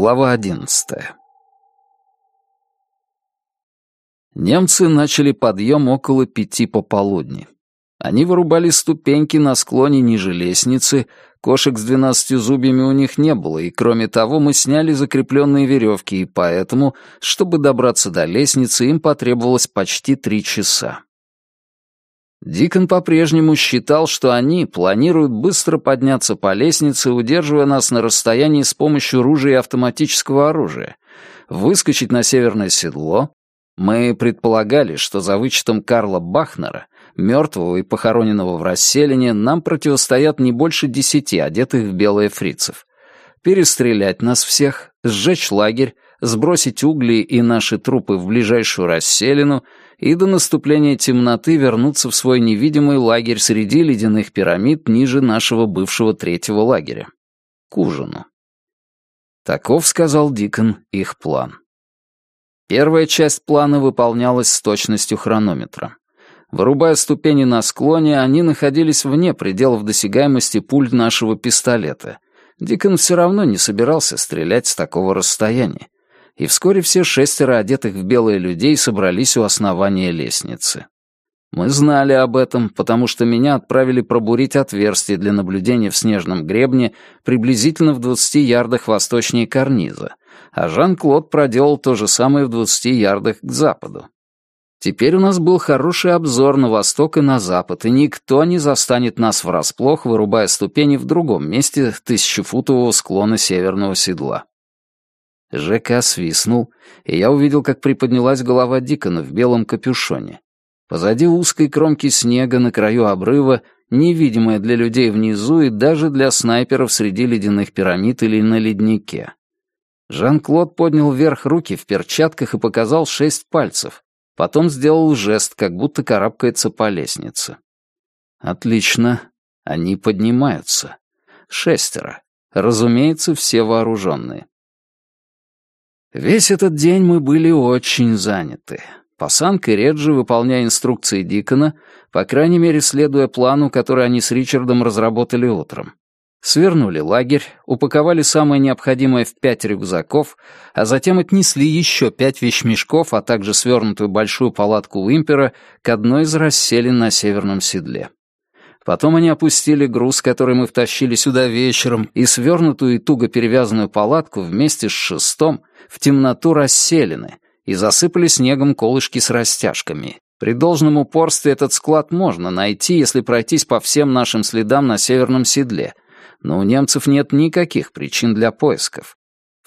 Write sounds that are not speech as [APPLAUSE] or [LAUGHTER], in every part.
Глава одиннадцатая. Немцы начали подъем около пяти пополудни. Они вырубали ступеньки на склоне ниже лестницы, кошек с двенадцатью зубьями у них не было, и кроме того мы сняли закрепленные веревки, и поэтому, чтобы добраться до лестницы, им потребовалось почти три часа. Дикон по-прежнему считал, что они планируют быстро подняться по лестнице, удерживая нас на расстоянии с помощью ружья и автоматического оружия, выскочить на северное седло. Мы предполагали, что за вычетом Карла Бахнера, мертвого и похороненного в расселине, нам противостоят не больше десяти одетых в белые фрицев. Перестрелять нас всех, сжечь лагерь, сбросить угли и наши трупы в ближайшую расселину и до наступления темноты вернуться в свой невидимый лагерь среди ледяных пирамид ниже нашего бывшего третьего лагеря. К ужину. Таков, сказал Дикон, их план. Первая часть плана выполнялась с точностью хронометра. Вырубая ступени на склоне, они находились вне пределов досягаемости пуль нашего пистолета. Дикон все равно не собирался стрелять с такого расстояния и вскоре все шестеро одетых в белые людей собрались у основания лестницы. Мы знали об этом, потому что меня отправили пробурить отверстие для наблюдения в снежном гребне приблизительно в 20 ярдах восточнее карниза, а Жан-Клод проделал то же самое в 20 ярдах к западу. Теперь у нас был хороший обзор на восток и на запад, и никто не застанет нас врасплох, вырубая ступени в другом месте тысячефутового склона северного седла. ЖК свистнул, и я увидел, как приподнялась голова Дикона в белом капюшоне. Позади узкой кромки снега на краю обрыва, невидимая для людей внизу и даже для снайперов среди ледяных пирамид или на леднике. Жан-Клод поднял вверх руки в перчатках и показал шесть пальцев. Потом сделал жест, как будто карабкается по лестнице. Отлично. Они поднимаются. Шестеро. Разумеется, все вооруженные. Весь этот день мы были очень заняты. Пасанг и Реджи, выполняя инструкции Дикона, по крайней мере, следуя плану, который они с Ричардом разработали утром. Свернули лагерь, упаковали самое необходимое в пять рюкзаков, а затем отнесли еще пять вещмешков, а также свернутую большую палатку Уимпера к одной из расселин на северном седле. Потом они опустили груз, который мы втащили сюда вечером, и свернутую и туго перевязанную палатку вместе с шестом в темноту расселены и засыпали снегом колышки с растяжками. При должном упорстве этот склад можно найти, если пройтись по всем нашим следам на северном седле, но у немцев нет никаких причин для поисков.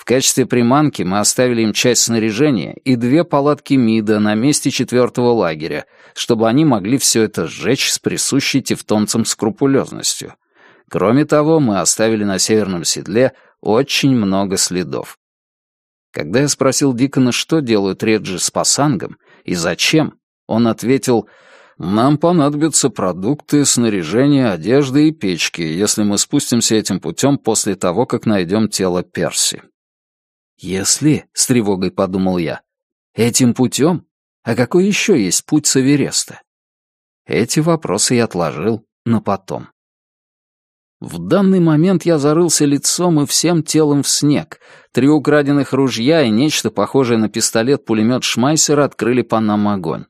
В качестве приманки мы оставили им часть снаряжения и две палатки МИДа на месте четвертого лагеря, чтобы они могли все это сжечь с присущей тевтонцам скрупулезностью. Кроме того, мы оставили на северном седле очень много следов. Когда я спросил Дикона, что делают Реджи с пасангом и зачем, он ответил, «Нам понадобятся продукты, снаряжение, одежда и печки, если мы спустимся этим путем после того, как найдем тело Перси». «Если», — с тревогой подумал я, — «этим путем? А какой еще есть путь с Эвереста?» Эти вопросы я отложил на потом. В данный момент я зарылся лицом и всем телом в снег. Три украденных ружья и нечто похожее на пистолет-пулемет Шмайсера открыли по нам огонь.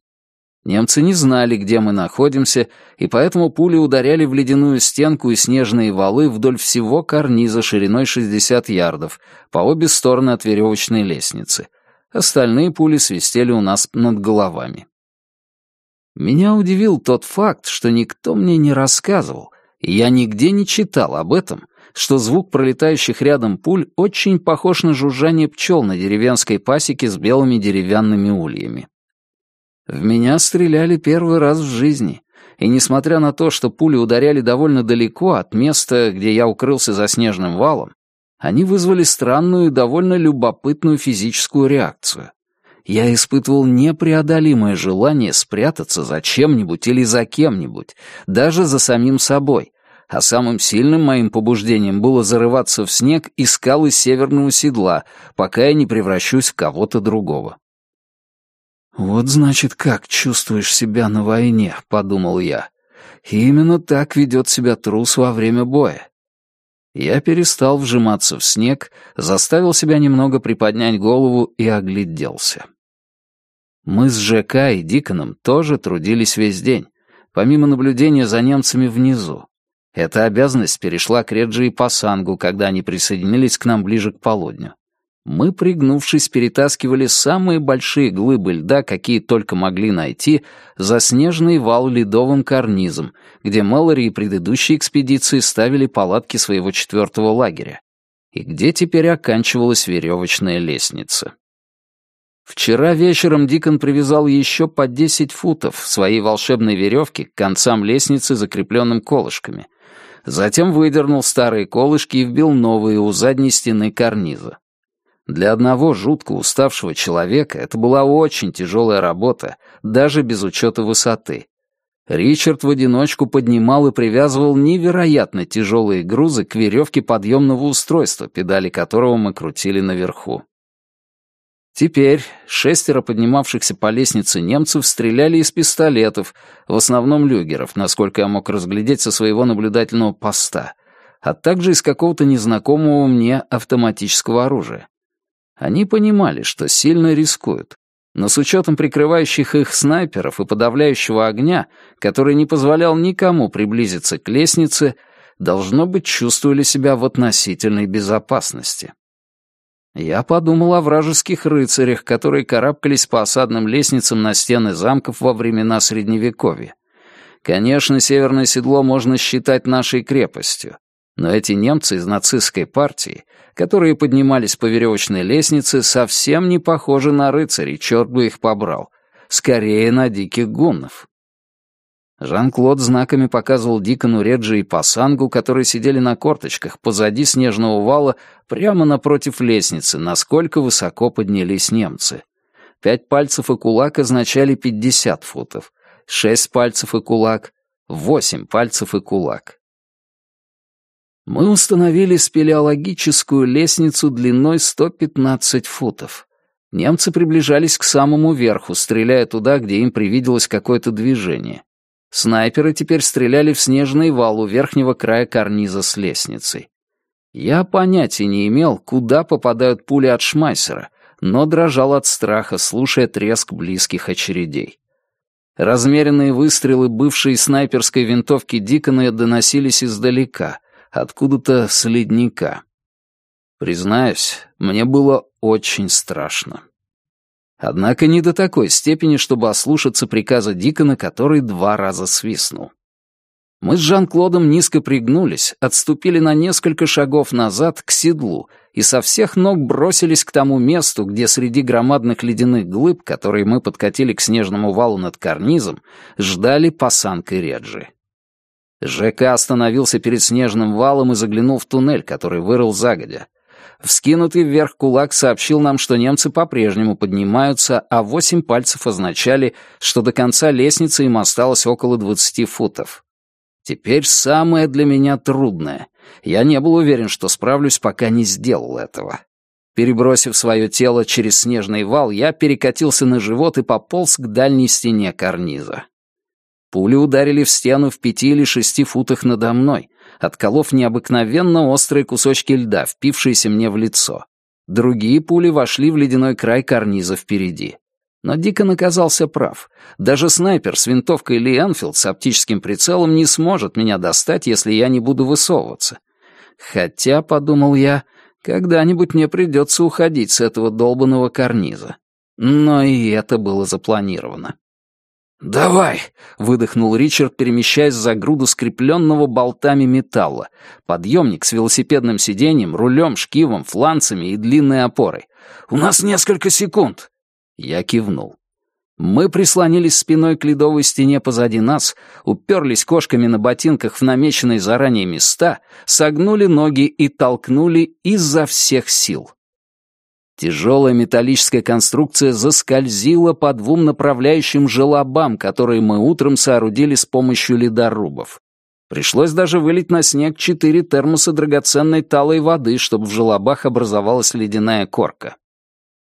Немцы не знали, где мы находимся, и поэтому пули ударяли в ледяную стенку и снежные валы вдоль всего карниза шириной 60 ярдов, по обе стороны от веревочной лестницы. Остальные пули свистели у нас над головами. Меня удивил тот факт, что никто мне не рассказывал, и я нигде не читал об этом, что звук пролетающих рядом пуль очень похож на жужжание пчел на деревенской пасеке с белыми деревянными ульями. В меня стреляли первый раз в жизни, и несмотря на то, что пули ударяли довольно далеко от места, где я укрылся за снежным валом, они вызвали странную и довольно любопытную физическую реакцию. Я испытывал непреодолимое желание спрятаться за чем-нибудь или за кем-нибудь, даже за самим собой, а самым сильным моим побуждением было зарываться в снег и скалы северного седла, пока я не превращусь в кого-то другого. «Вот значит, как чувствуешь себя на войне», — подумал я. И «Именно так ведет себя трус во время боя». Я перестал вжиматься в снег, заставил себя немного приподнять голову и огляделся. Мы с ЖК и Диконом тоже трудились весь день, помимо наблюдения за немцами внизу. Эта обязанность перешла к Реджи и Пасангу, когда они присоединились к нам ближе к полудню. Мы, пригнувшись, перетаскивали самые большие глыбы льда, какие только могли найти, за снежный вал ледовым карнизом, где Мэлори и предыдущие экспедиции ставили палатки своего четвертого лагеря, и где теперь оканчивалась веревочная лестница. Вчера вечером Дикон привязал еще по десять футов своей волшебной веревки к концам лестницы, закрепленным колышками. Затем выдернул старые колышки и вбил новые у задней стены карниза. Для одного жутко уставшего человека это была очень тяжелая работа, даже без учета высоты. Ричард в одиночку поднимал и привязывал невероятно тяжелые грузы к веревке подъемного устройства, педали которого мы крутили наверху. Теперь шестеро поднимавшихся по лестнице немцев стреляли из пистолетов, в основном люгеров, насколько я мог разглядеть со своего наблюдательного поста, а также из какого-то незнакомого мне автоматического оружия. Они понимали, что сильно рискуют, но с учетом прикрывающих их снайперов и подавляющего огня, который не позволял никому приблизиться к лестнице, должно быть, чувствовали себя в относительной безопасности. Я подумал о вражеских рыцарях, которые карабкались по осадным лестницам на стены замков во времена Средневековья. Конечно, Северное Седло можно считать нашей крепостью, но эти немцы из нацистской партии, которые поднимались по веревочной лестнице, совсем не похожи на рыцарей, черт бы их побрал. Скорее на диких гуннов. Жан-Клод знаками показывал Дикону Реджи и Пасангу, которые сидели на корточках позади снежного вала прямо напротив лестницы, насколько высоко поднялись немцы. Пять пальцев и кулак означали пятьдесят футов, шесть пальцев и кулак — восемь пальцев и кулак. Мы установили спелеологическую лестницу длиной 115 футов. Немцы приближались к самому верху, стреляя туда, где им привиделось какое-то движение. Снайперы теперь стреляли в снежный вал у верхнего края карниза с лестницей. Я понятия не имел, куда попадают пули от Шмайсера, но дрожал от страха, слушая треск близких очередей. Размеренные выстрелы бывшей снайперской винтовки Дикона доносились издалека, откуда-то с ледника. Признаюсь, мне было очень страшно. Однако не до такой степени, чтобы ослушаться приказа Дикона, который два раза свистнул. Мы с Жан-Клодом низко пригнулись, отступили на несколько шагов назад к седлу и со всех ног бросились к тому месту, где среди громадных ледяных глыб, которые мы подкатили к снежному валу над карнизом, ждали пасанка Реджи. ЖК остановился перед снежным валом и заглянул в туннель, который вырыл загодя. Вскинутый вверх кулак сообщил нам, что немцы по-прежнему поднимаются, а восемь пальцев означали, что до конца лестницы им осталось около двадцати футов. Теперь самое для меня трудное. Я не был уверен, что справлюсь, пока не сделал этого. Перебросив свое тело через снежный вал, я перекатился на живот и пополз к дальней стене карниза. Пули ударили в стену в пяти или шести футах надо мной, отколов необыкновенно острые кусочки льда, впившиеся мне в лицо. Другие пули вошли в ледяной край карниза впереди. Но Дикон оказался прав. Даже снайпер с винтовкой Ли Энфилд с оптическим прицелом не сможет меня достать, если я не буду высовываться. Хотя, подумал я, когда-нибудь мне придется уходить с этого долбанного карниза. Но и это было запланировано. «Давай!» — выдохнул Ричард, перемещаясь за груду скрепленного болтами металла. Подъемник с велосипедным сиденьем, рулем, шкивом, фланцами и длинной опорой. «У нас несколько секунд!» Я кивнул. Мы прислонились спиной к ледовой стене позади нас, уперлись кошками на ботинках в намеченные заранее места, согнули ноги и толкнули изо всех сил. Тяжелая металлическая конструкция заскользила по двум направляющим желобам, которые мы утром соорудили с помощью ледорубов. Пришлось даже вылить на снег четыре термоса драгоценной талой воды, чтобы в желобах образовалась ледяная корка.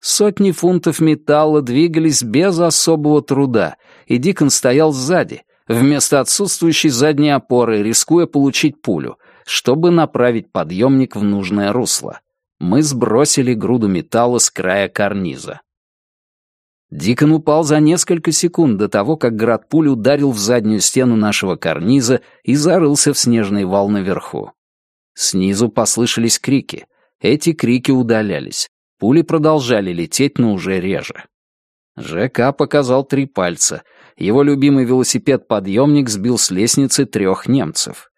Сотни фунтов металла двигались без особого труда, и Дикон стоял сзади, вместо отсутствующей задней опоры, рискуя получить пулю, чтобы направить подъемник в нужное русло. Мы сбросили груду металла с края карниза. Дикон упал за несколько секунд до того, как град пуль ударил в заднюю стену нашего карниза и зарылся в снежный вал наверху. Снизу послышались крики. Эти крики удалялись. Пули продолжали лететь, но уже реже. ЖК показал три пальца. Его любимый велосипед-подъемник сбил с лестницы трех немцев.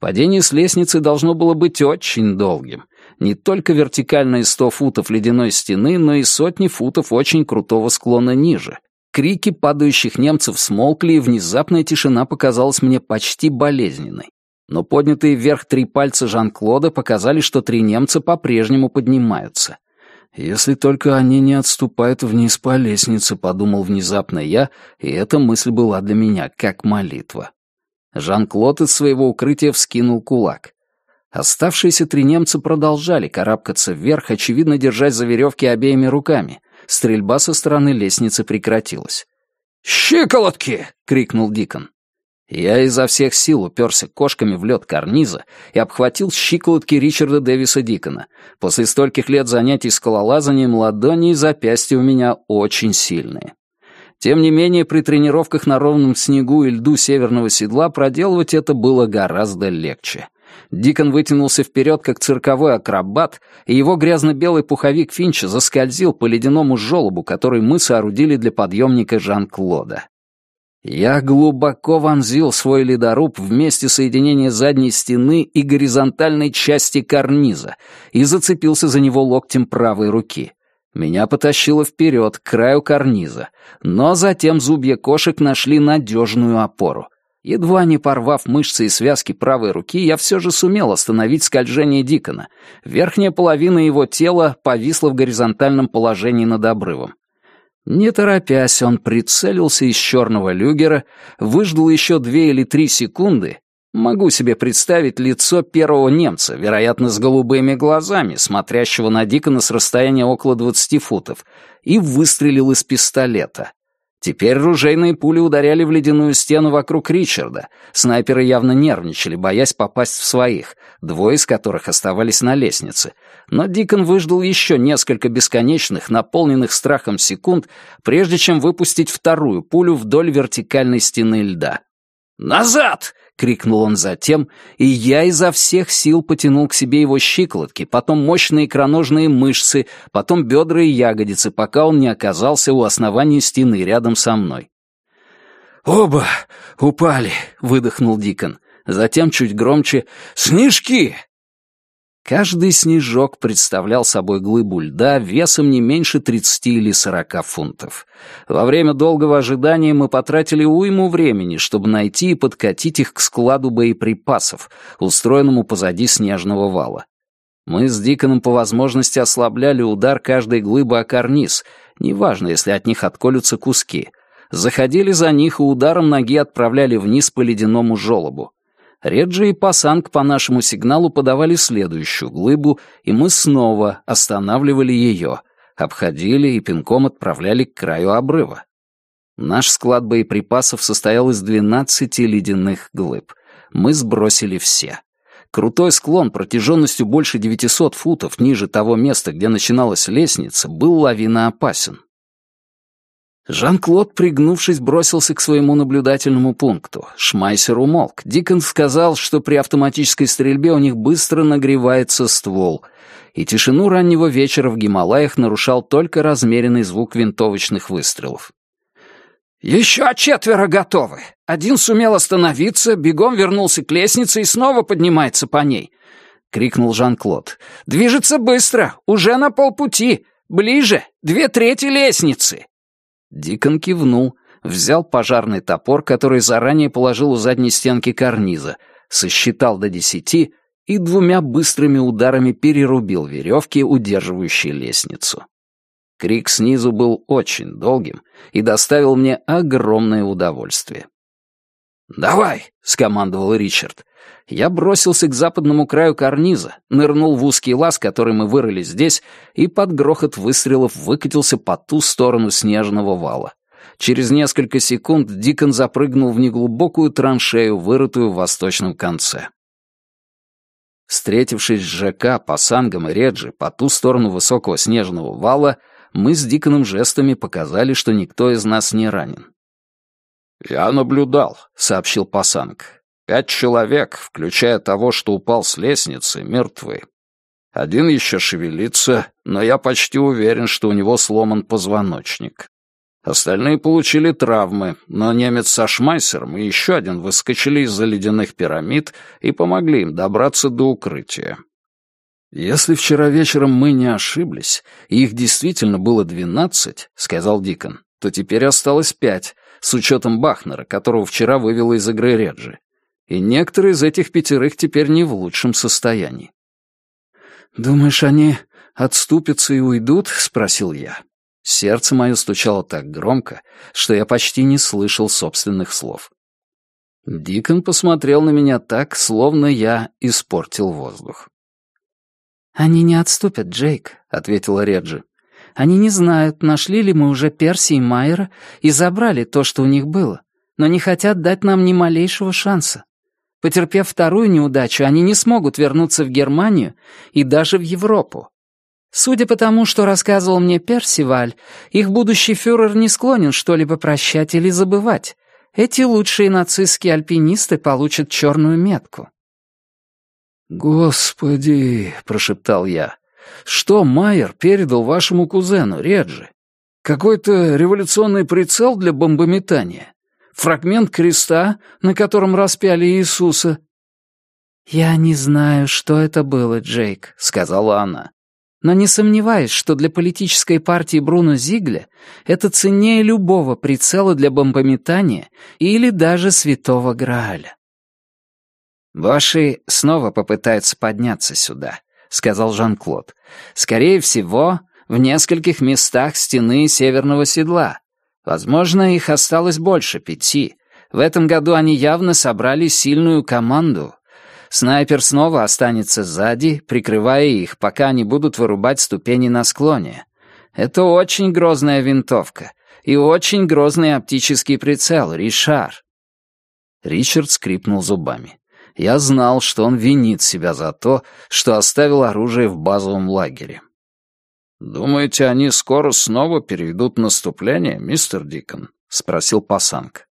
Падение с лестницы должно было быть очень долгим не только вертикальные сто футов ледяной стены, но и сотни футов очень крутого склона ниже. Крики падающих немцев смолкли, и внезапная тишина показалась мне почти болезненной. Но поднятые вверх три пальца Жан-Клода показали, что три немца по-прежнему поднимаются. «Если только они не отступают вниз по лестнице», — подумал внезапно я, и эта мысль была для меня как молитва. Жан-Клод из своего укрытия вскинул кулак. Оставшиеся три немца продолжали карабкаться вверх, очевидно, держась за веревки обеими руками. Стрельба со стороны лестницы прекратилась. «Щиколотки!» — крикнул Дикон. Я изо всех сил уперся кошками в лед карниза и обхватил щиколотки Ричарда Дэвиса Дикона. После стольких лет занятий скалолазанием ладони и запястья у меня очень сильные. Тем не менее, при тренировках на ровном снегу и льду северного седла проделывать это было гораздо легче. Дикон вытянулся вперед, как цирковой акробат, и его грязно-белый пуховик Финча заскользил по ледяному желобу, который мы соорудили для подъемника Жан-Клода. Я глубоко вонзил свой ледоруб в месте соединения задней стены и горизонтальной части карниза и зацепился за него локтем правой руки. Меня потащило вперед, к краю карниза, но затем зубья кошек нашли надежную опору. Едва не порвав мышцы и связки правой руки, я все же сумел остановить скольжение Дикона. Верхняя половина его тела повисла в горизонтальном положении над обрывом. Не торопясь, он прицелился из черного люгера, выждал еще две или три секунды. Могу себе представить лицо первого немца, вероятно, с голубыми глазами, смотрящего на Дикона с расстояния около двадцати футов, и выстрелил из пистолета. Теперь ружейные пули ударяли в ледяную стену вокруг Ричарда. Снайперы явно нервничали, боясь попасть в своих, двое из которых оставались на лестнице. Но Дикон выждал еще несколько бесконечных, наполненных страхом секунд, прежде чем выпустить вторую пулю вдоль вертикальной стены льда. «Назад!» — крикнул он затем, и я изо всех сил потянул к себе его щиколотки, потом мощные икроножные мышцы, потом бедра и ягодицы, пока он не оказался у основания стены рядом со мной. «Оба упали», — выдохнул Дикон. Затем чуть громче «Снежки! Каждый снежок представлял собой глыбу льда весом не меньше 30 или 40 фунтов. Во время долгого ожидания мы потратили уйму времени, чтобы найти и подкатить их к складу боеприпасов, устроенному позади снежного вала. Мы с Диконом по возможности ослабляли удар каждой глыбы о карниз, неважно, если от них отколются куски. Заходили за них и ударом ноги отправляли вниз по ледяному желобу. Реджи и Пасанг по нашему сигналу подавали следующую глыбу, и мы снова останавливали ее, обходили и пинком отправляли к краю обрыва. Наш склад боеприпасов состоял из 12 ледяных глыб. Мы сбросили все. Крутой склон протяженностью больше 900 футов ниже того места, где начиналась лестница, был лавиноопасен. Жан-Клод, пригнувшись, бросился к своему наблюдательному пункту. Шмайсер умолк. Дикон сказал, что при автоматической стрельбе у них быстро нагревается ствол, и тишину раннего вечера в Гималаях нарушал только размеренный звук винтовочных выстрелов. «Еще четверо готовы. Один сумел остановиться, бегом вернулся к лестнице и снова поднимается по ней», — крикнул Жан-Клод. «Движется быстро, уже на полпути. Ближе, две трети лестницы». Дикон кивнул, взял пожарный топор, который заранее положил у задней стенки карниза, сосчитал до десяти и двумя быстрыми ударами перерубил веревки, удерживающие лестницу. Крик снизу был очень долгим и доставил мне огромное удовольствие. «Давай!» — скомандовал Ричард. Я бросился к западному краю карниза, нырнул в узкий лаз, который мы вырыли здесь, и под грохот выстрелов выкатился по ту сторону снежного вала. Через несколько секунд Дикон запрыгнул в неглубокую траншею, вырытую в восточном конце. Встретившись с ЖК, Пасангом и Реджи по ту сторону высокого снежного вала, мы с Диконом жестами показали, что никто из нас не ранен. «Я наблюдал», — сообщил Пасанг. «Пять человек, включая того, что упал с лестницы, мертвы. Один еще шевелится, но я почти уверен, что у него сломан позвоночник. Остальные получили травмы, но немец со Шмайсером и еще один выскочили из-за ледяных пирамид и помогли им добраться до укрытия. «Если вчера вечером мы не ошиблись, и их действительно было двенадцать, — сказал Дикон, — то теперь осталось пять, с учетом Бахнера, которого вчера вывела из игры Реджи. И некоторые из этих пятерых теперь не в лучшем состоянии. «Думаешь, они отступятся и уйдут?» — спросил я. Сердце мое стучало так громко, что я почти не слышал собственных слов. Дикон посмотрел на меня так, словно я испортил воздух. «Они не отступят, Джейк», — ответила Реджи. «Они не знают, нашли ли мы уже Перси и Майера и забрали то, что у них было, но не хотят дать нам ни малейшего шанса. Потерпев вторую неудачу, они не смогут вернуться в Германию и даже в Европу. Судя по тому, что рассказывал мне Персиваль, их будущий фюрер не склонен что-либо прощать или забывать. Эти лучшие нацистские альпинисты получат черную метку. «Господи!» — прошептал я. «Что Майер передал вашему кузену, Реджи? Какой-то революционный прицел для бомбометания? Фрагмент креста, на котором распяли Иисуса?» «Я не знаю, что это было, Джейк», — сказала она но не сомневаюсь, что для политической партии Бруно Зигля это ценнее любого прицела для бомбометания или даже святого Грааля. «Боши снова попытаются подняться сюда», — сказал Жан-Клод. «Скорее всего, в нескольких местах стены северного седла. Возможно, их осталось больше пяти. В этом году они явно собрали сильную команду, Снайпер снова останется сзади, прикрывая их, пока они будут вырубать ступени на склоне. Это очень грозная винтовка и очень грозный оптический прицел, Ришар. Ричард скрипнул зубами. Я знал, что он винит себя за то, что оставил оружие в базовом лагере. «Думаете, они скоро снова перейдут наступление, мистер Дикон?» — спросил Пасанг.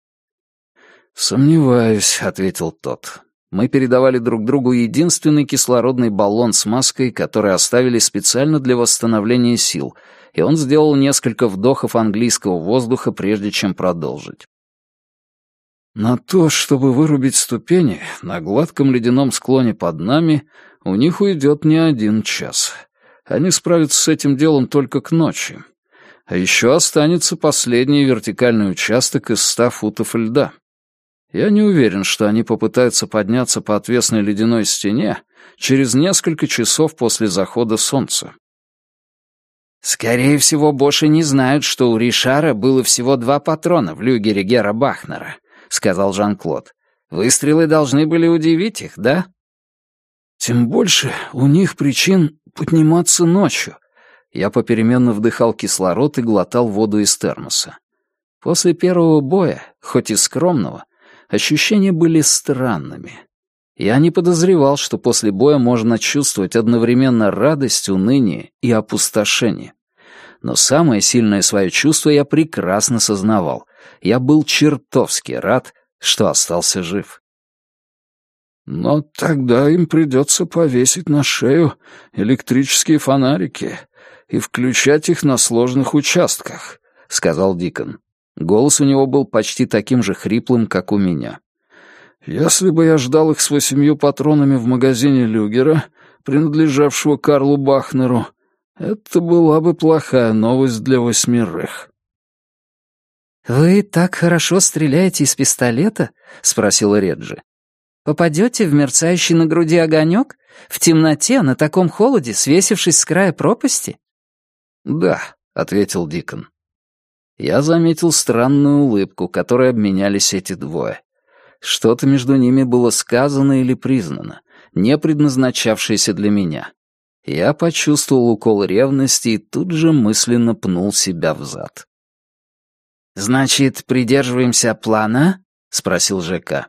«Сомневаюсь», — ответил тот. Мы передавали друг другу единственный кислородный баллон с маской, который оставили специально для восстановления сил, и он сделал несколько вдохов английского воздуха, прежде чем продолжить. На то, чтобы вырубить ступени, на гладком ледяном склоне под нами у них уйдет не один час. Они справятся с этим делом только к ночи. А еще останется последний вертикальный участок из ста футов льда. Я не уверен, что они попытаются подняться по отвесной ледяной стене через несколько часов после захода солнца. «Скорее всего, Боши не знают, что у Ришара было всего два патрона в люгере Гера Бахнера», — сказал Жан-Клод. «Выстрелы должны были удивить их, да?» «Тем больше у них причин подниматься ночью». Я попеременно вдыхал кислород и глотал воду из термоса. После первого боя, хоть и скромного, ощущения были странными. Я не подозревал, что после боя можно чувствовать одновременно радость, уныние и опустошение. Но самое сильное свое чувство я прекрасно сознавал. Я был чертовски рад, что остался жив. «Но тогда им придется повесить на шею электрические фонарики и включать их на сложных участках», — сказал Дикон. Голос у него был почти таким же хриплым, как у меня. «Если бы я ждал их с восемью патронами в магазине Люгера, принадлежавшего Карлу Бахнеру, это была бы плохая новость для восьмерых». «Вы так хорошо стреляете из пистолета?» — спросила Реджи. «Попадете в мерцающий на груди огонек? В темноте, на таком холоде, свесившись с края пропасти?» «Да», — ответил Дикон я заметил странную улыбку, которой обменялись эти двое. Что-то между ними было сказано или признано, не предназначавшееся для меня. Я почувствовал укол ревности и тут же мысленно пнул себя в зад. «Значит, придерживаемся плана?» — спросил ЖК.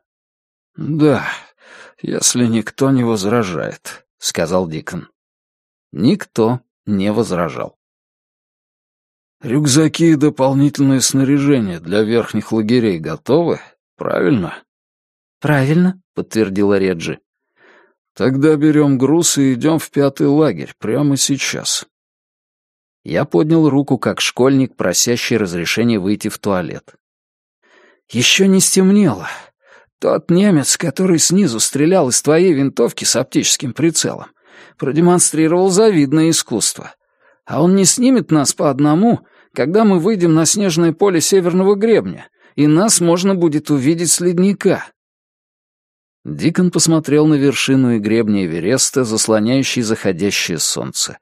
«Да. «Если никто не возражает», — сказал Дикон. Никто не возражал. «Рюкзаки и дополнительное снаряжение для верхних лагерей готовы, правильно?» «Правильно», — подтвердила Реджи. «Тогда берем груз и идем в пятый лагерь прямо сейчас». Я поднял руку, как школьник, просящий разрешения выйти в туалет. «Еще не стемнело. Тот немец, который снизу стрелял из твоей винтовки с оптическим прицелом, продемонстрировал завидное искусство. А он не снимет нас по одному, когда мы выйдем на снежное поле северного гребня, и нас можно будет увидеть с ледника. Дикон посмотрел на вершину и гребни Эвереста, заслоняющие заходящее солнце.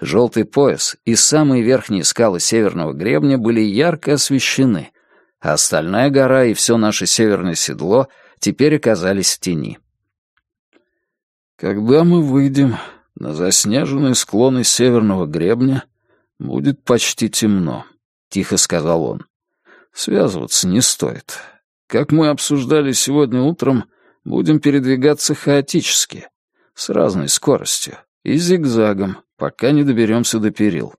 Желтый пояс и самые верхние скалы северного гребня были ярко освещены, а остальная гора и все наше северное седло теперь оказались в тени. «Когда мы выйдем на заснеженные склоны северного гребня, будет почти темно», — тихо сказал он. «Связываться не стоит. Как мы обсуждали сегодня утром, — Будем передвигаться хаотически, с разной скоростью и зигзагом, пока не доберемся до перил.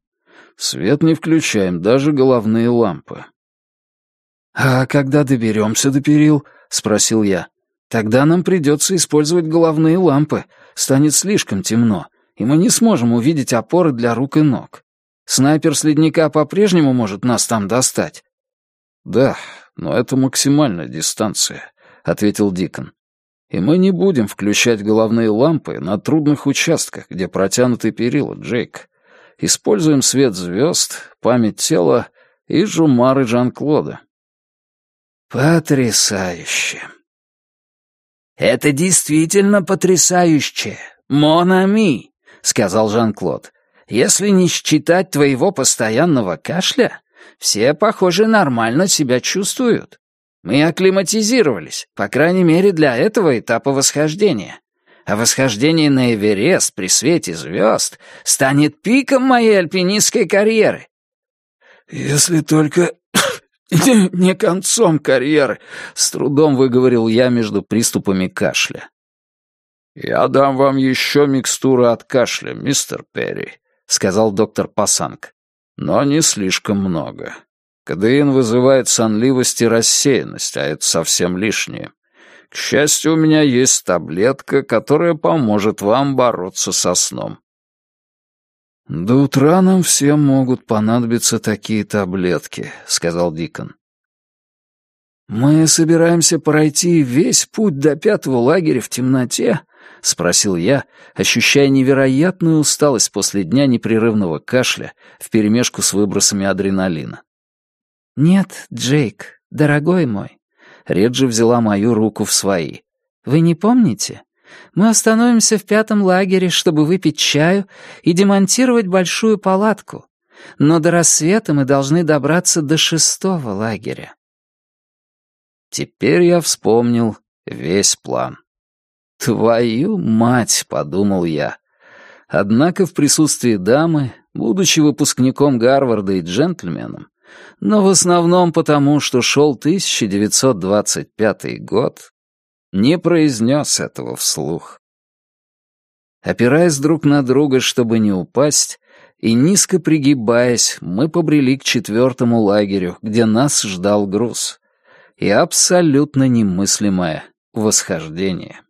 Свет не включаем, даже головные лампы. «А когда доберемся до перил?» — спросил я. «Тогда нам придется использовать головные лампы. Станет слишком темно, и мы не сможем увидеть опоры для рук и ног. Снайпер с ледника по-прежнему может нас там достать». «Да, но это максимальная дистанция», — ответил Дикон. И мы не будем включать головные лампы на трудных участках, где протянуты перила, Джейк. Используем свет звезд, память тела и жумары Жан-Клода. Потрясающе. Это действительно потрясающе. Монами, сказал Жан-Клод. Если не считать твоего постоянного кашля, все, похоже, нормально себя чувствуют. Мы акклиматизировались, по крайней мере, для этого этапа восхождения. А восхождение на Эверест при свете звезд станет пиком моей альпинистской карьеры. «Если только [COUGHS] не концом карьеры», — с трудом выговорил я между приступами кашля. «Я дам вам еще микстуру от кашля, мистер Перри», — сказал доктор Пасанг. «Но не слишком много. Кадеин вызывает сонливость и рассеянность, а это совсем лишнее. К счастью, у меня есть таблетка, которая поможет вам бороться со сном. «До утра нам всем могут понадобиться такие таблетки», — сказал Дикон. «Мы собираемся пройти весь путь до пятого лагеря в темноте?» — спросил я, ощущая невероятную усталость после дня непрерывного кашля вперемешку с выбросами адреналина. «Нет, Джейк, дорогой мой». Реджи взяла мою руку в свои. «Вы не помните? Мы остановимся в пятом лагере, чтобы выпить чаю и демонтировать большую палатку. Но до рассвета мы должны добраться до шестого лагеря». Теперь я вспомнил весь план. «Твою мать!» — подумал я. Однако в присутствии дамы, будучи выпускником Гарварда и джентльменом, но в основном потому, что шел 1925 год, не произнес этого вслух. Опираясь друг на друга, чтобы не упасть, и низко пригибаясь, мы побрели к четвертому лагерю, где нас ждал груз. И абсолютно немыслимое восхождение.